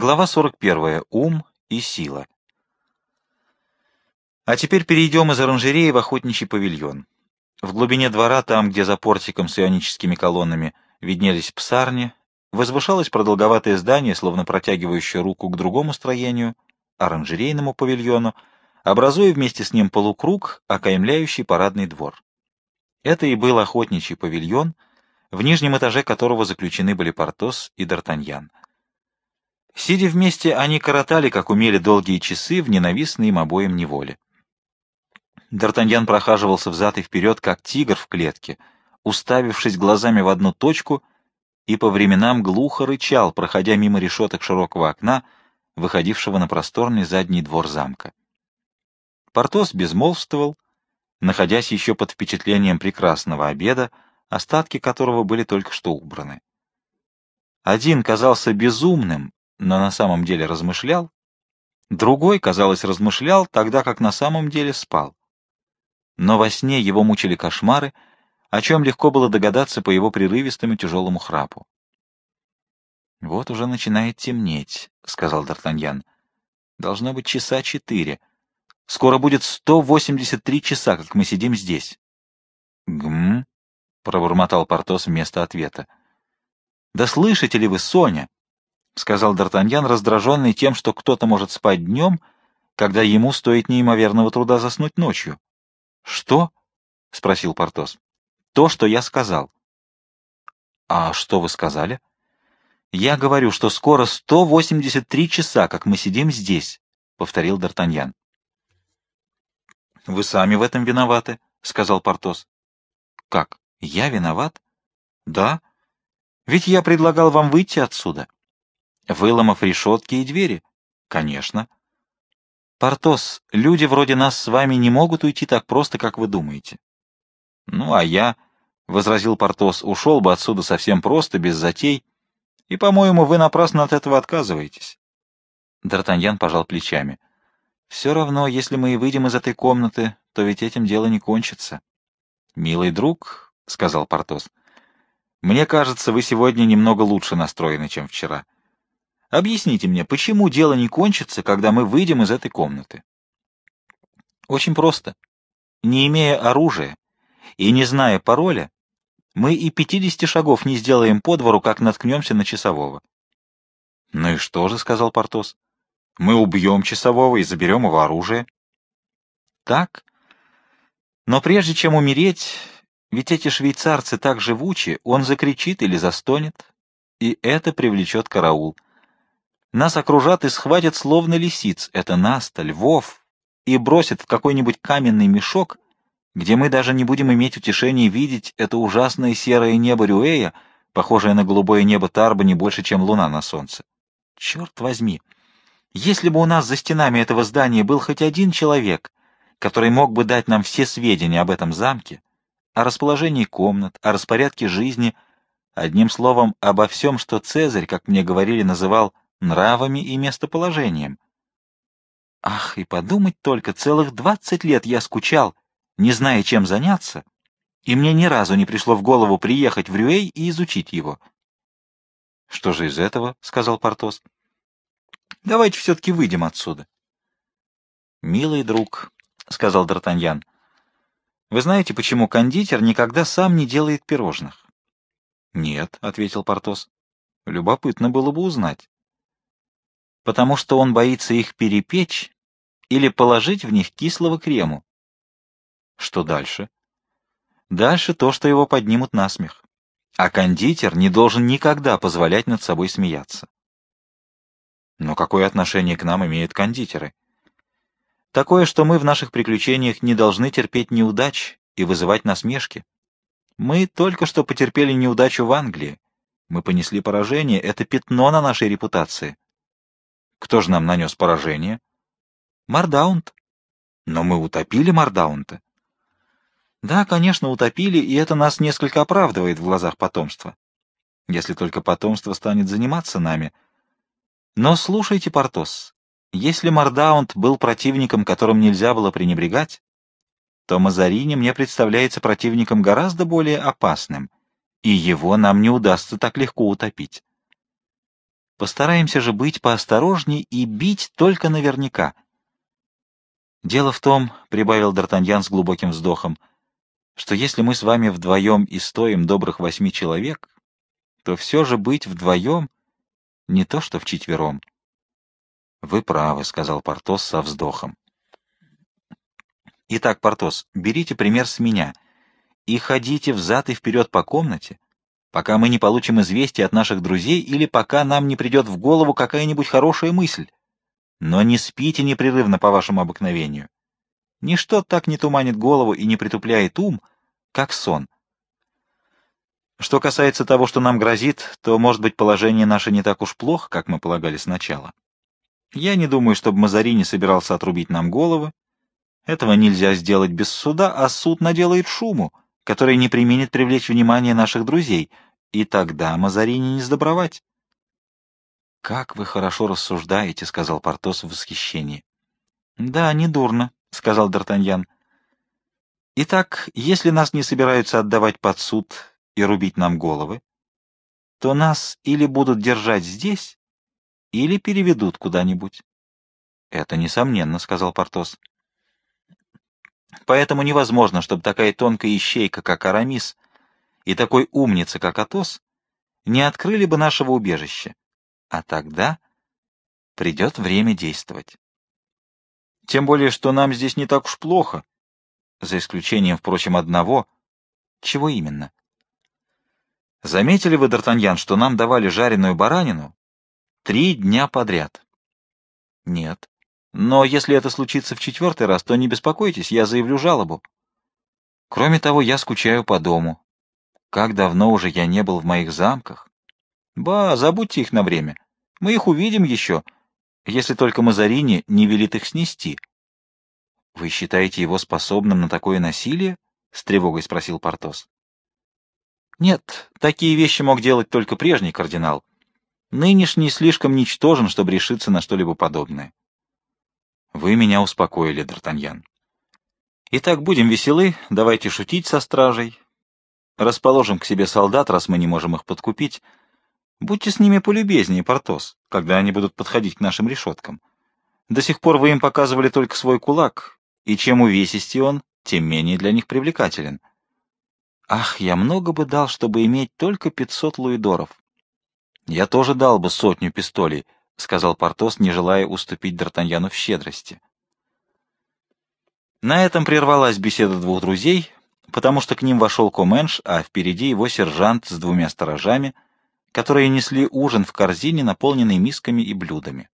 Глава 41. Ум и сила. А теперь перейдем из оранжереи в охотничий павильон. В глубине двора, там, где за портиком с ионическими колоннами виднелись псарни, возвышалось продолговатое здание, словно протягивающее руку к другому строению, оранжерейному павильону, образуя вместе с ним полукруг, окаймляющий парадный двор. Это и был охотничий павильон, в нижнем этаже которого заключены были Портос и Д'Артаньян. Сидя вместе, они коротали, как умели, долгие часы в ненавистной им обоим неволе. Д'Артаньян прохаживался взад и вперед, как тигр в клетке, уставившись глазами в одну точку, и по временам глухо рычал, проходя мимо решеток широкого окна, выходившего на просторный задний двор замка. Портос безмолвствовал, находясь еще под впечатлением прекрасного обеда, остатки которого были только что убраны. Один казался безумным, но на самом деле размышлял, другой, казалось, размышлял, тогда как на самом деле спал. Но во сне его мучили кошмары, о чем легко было догадаться по его прерывистому тяжелому храпу. — Вот уже начинает темнеть, — сказал Д'Артаньян. — Должно быть часа четыре. Скоро будет сто восемьдесят три часа, как мы сидим здесь. — Гм, — пробормотал Портос вместо ответа. — Да слышите ли вы, Соня? — сказал Д'Артаньян, раздраженный тем, что кто-то может спать днем, когда ему стоит неимоверного труда заснуть ночью. — Что? — спросил Портос. — То, что я сказал. — А что вы сказали? — Я говорю, что скоро сто восемьдесят три часа, как мы сидим здесь, — повторил Д'Артаньян. — Вы сами в этом виноваты, — сказал Портос. — Как? Я виноват? — Да. Ведь я предлагал вам выйти отсюда. — Выломав решетки и двери? Конечно. Портос, люди вроде нас с вами не могут уйти так просто, как вы думаете. Ну, а я, — возразил Портос, — ушел бы отсюда совсем просто, без затей, и, по-моему, вы напрасно от этого отказываетесь. Д'Артаньян пожал плечами. Все равно, если мы и выйдем из этой комнаты, то ведь этим дело не кончится. Милый друг, — сказал Портос, — мне кажется, вы сегодня немного лучше настроены, чем вчера. — Объясните мне, почему дело не кончится, когда мы выйдем из этой комнаты? Очень просто. Не имея оружия и не зная пароля, мы и пятидесяти шагов не сделаем по двору, как наткнемся на часового. — Ну и что же, — сказал Портос, — мы убьем часового и заберем его оружие. — Так. Но прежде чем умереть, ведь эти швейцарцы так живучи, он закричит или застонет, и это привлечет караул. — нас окружат и схватят словно лисиц, это нас-то, львов, и бросят в какой-нибудь каменный мешок, где мы даже не будем иметь утешения видеть это ужасное серое небо Рюэя, похожее на голубое небо Тарба не больше, чем луна на солнце. Черт возьми! Если бы у нас за стенами этого здания был хоть один человек, который мог бы дать нам все сведения об этом замке, о расположении комнат, о распорядке жизни, одним словом, обо всем, что Цезарь, как мне говорили, называл нравами и местоположением. Ах, и подумать только, целых двадцать лет я скучал, не зная, чем заняться, и мне ни разу не пришло в голову приехать в Рюэй и изучить его. — Что же из этого? — сказал Портос. — Давайте все-таки выйдем отсюда. — Милый друг, — сказал Д'Артаньян, — вы знаете, почему кондитер никогда сам не делает пирожных? — Нет, — ответил Портос. — Любопытно было бы узнать потому что он боится их перепечь или положить в них кислого крему. Что дальше? Дальше то, что его поднимут на смех. А кондитер не должен никогда позволять над собой смеяться. Но какое отношение к нам имеют кондитеры? Такое, что мы в наших приключениях не должны терпеть неудач и вызывать насмешки. Мы только что потерпели неудачу в Англии. Мы понесли поражение, это пятно на нашей репутации. Кто же нам нанес поражение? Мардаунт. Но мы утопили Мардаунта. Да, конечно, утопили, и это нас несколько оправдывает в глазах потомства. Если только потомство станет заниматься нами. Но слушайте, Портос, если Мардаунт был противником, которым нельзя было пренебрегать, то Мазарини мне представляется противником гораздо более опасным, и его нам не удастся так легко утопить. Постараемся же быть поосторожней и бить только наверняка. Дело в том, — прибавил Д'Артаньян с глубоким вздохом, — что если мы с вами вдвоем и стоим добрых восьми человек, то все же быть вдвоем не то что вчетвером. — Вы правы, — сказал Портос со вздохом. — Итак, Портос, берите пример с меня и ходите взад и вперед по комнате, пока мы не получим известия от наших друзей или пока нам не придет в голову какая-нибудь хорошая мысль. Но не спите непрерывно по вашему обыкновению. Ничто так не туманит голову и не притупляет ум, как сон. Что касается того, что нам грозит, то, может быть, положение наше не так уж плохо, как мы полагали сначала. Я не думаю, чтобы Мазарини собирался отрубить нам головы. Этого нельзя сделать без суда, а суд наделает шуму, который не применит привлечь внимание наших друзей, и тогда Мазарини не сдобровать. — Как вы хорошо рассуждаете, — сказал Портос в восхищении. — Да, не дурно, — сказал Д'Артаньян. — Итак, если нас не собираются отдавать под суд и рубить нам головы, то нас или будут держать здесь, или переведут куда-нибудь. — Это несомненно, — сказал Портос. — Поэтому невозможно, чтобы такая тонкая ищейка, как Арамис, и такой умница, как Атос, не открыли бы нашего убежища. А тогда придет время действовать. Тем более, что нам здесь не так уж плохо, за исключением, впрочем, одного. Чего именно? Заметили вы, Д'Артаньян, что нам давали жареную баранину три дня подряд? Нет. Но если это случится в четвертый раз, то не беспокойтесь, я заявлю жалобу. Кроме того, я скучаю по дому. Как давно уже я не был в моих замках. Ба, забудьте их на время. Мы их увидим еще, если только Мазарини не велит их снести. — Вы считаете его способным на такое насилие? — с тревогой спросил Портос. — Нет, такие вещи мог делать только прежний кардинал. Нынешний слишком ничтожен, чтобы решиться на что-либо подобное. — Вы меня успокоили, Д'Артаньян. Итак, будем веселы, давайте шутить со стражей. Расположим к себе солдат, раз мы не можем их подкупить, — Будьте с ними полюбезнее, Портос, когда они будут подходить к нашим решеткам. До сих пор вы им показывали только свой кулак, и чем увесистее он, тем менее для них привлекателен. Ах, я много бы дал, чтобы иметь только пятьсот луидоров. Я тоже дал бы сотню пистолей, — сказал Портос, не желая уступить Д'Артаньяну в щедрости. На этом прервалась беседа двух друзей, потому что к ним вошел Коменш, а впереди его сержант с двумя сторожами — которые несли ужин в корзине, наполненной мисками и блюдами.